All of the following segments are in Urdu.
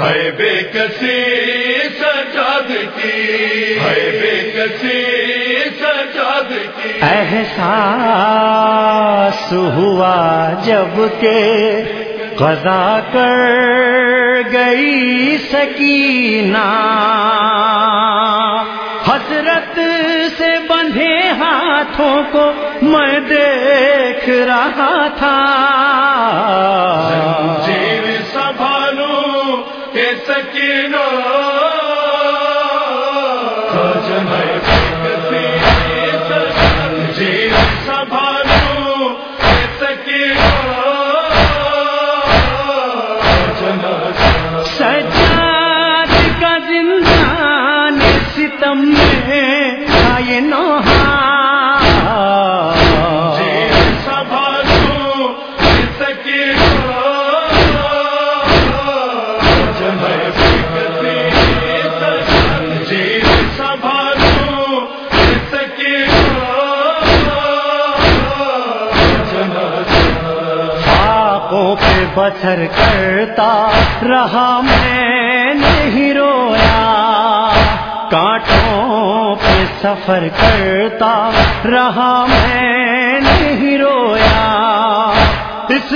ہے بے کسی سجاد کی ہے بے کسی سجاد کی۔ احساس ہوا جبکہ قضا کر گئی سکینہ۔ حضرت سے بندھے ہاتھوں کو میں دیکھ رہا تھا۔ سکینہ آنکھوں پہ بسر کرتا رہا میں نہیں رویا۔ کانٹوں پہ سفر کرتا رہا میں نہیں رویا۔ اس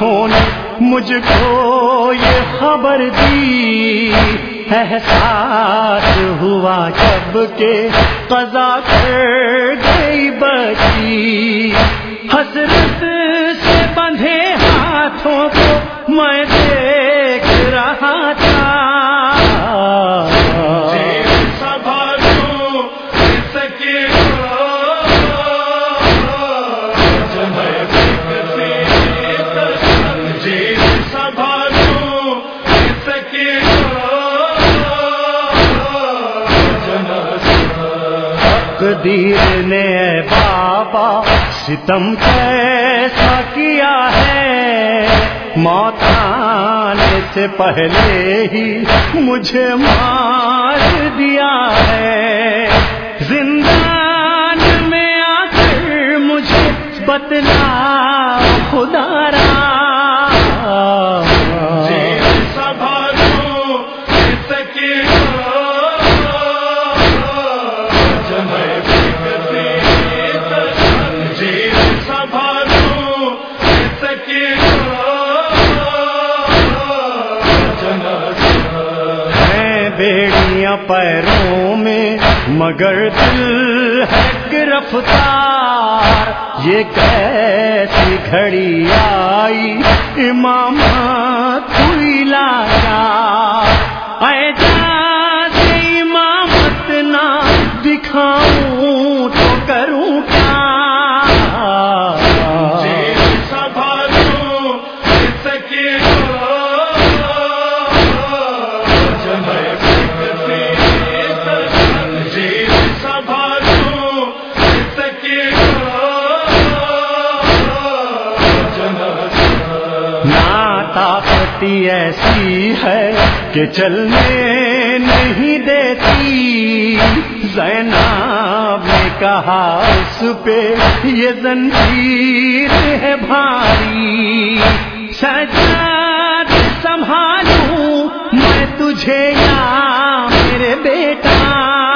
آنکھوں نے مجھ کو یہ خبر دی۔ احساس ہوا جبکہ قضا کر گئی بچی۔ حسرت سے بندھے ہاتھوں کو میں تقدیر نے اے بابا ستم کیسا کیا ہے؟ موت آنے سے پہلے ہی مجھے مار دیا ہے۔ زندان میں آ کر مجھے بتلا خدا را مگر دل ہے گرفتار یہ کیسی گھڑی آئی امامت لایا طاقتی ایسی ہے کہ چلنے نہیں دیتی۔ زینب نے کہا، اس پہ یہ زنجیر ہے بھاری۔ سجاد سنبھالوں میں تجھے یا میرے بیٹا۔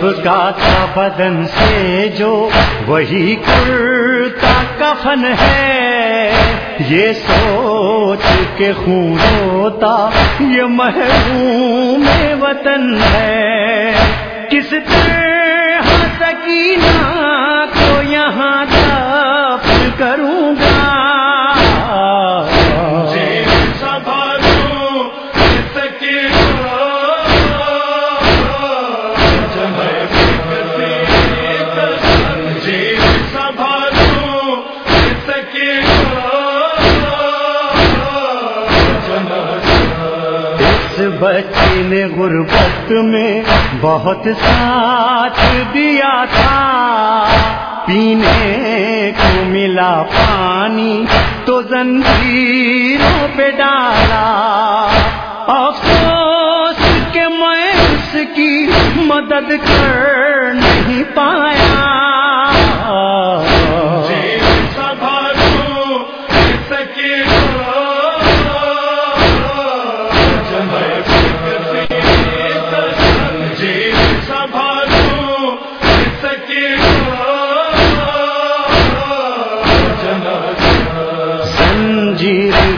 سکینو کا تھا بدن سے جو وہی کرتا کفن ہے۔ یہ سوچ کے خون ہوتا، یہ محروم وطن ہے۔ کس طرح سکینہ کو یہاں دفن کروں گا؟ بچے نے غربت میں بہت ساتھ دیا تھا۔ پینے کو ملا پانی تو زنجیروں پہ ڈالا۔ افسوس کہ میں اس کی مدد کر نہیں پایا۔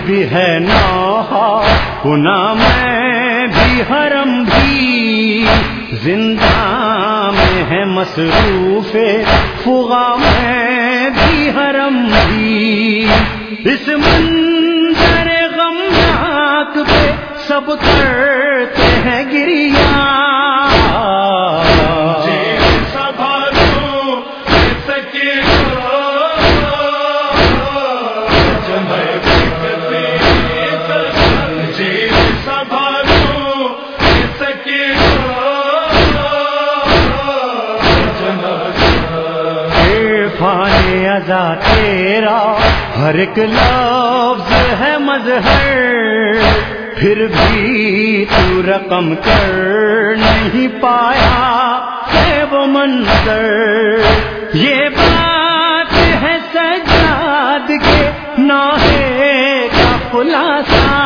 بھی ہے نوحا گنا میں بھی حرم بھی۔ زندہ میں ہے مصروف فغا میں بھی حرم بھی۔ اس منظر غمناک پہ سب کرتے ہیں گریا تیرا ہر ایک لفظ ہے مظہر، پھر بھی تو رقم کر نہیں پایا ہے وہ منظر۔ یہ بات ہے سجاد کے ناہے کا خلاصہ۔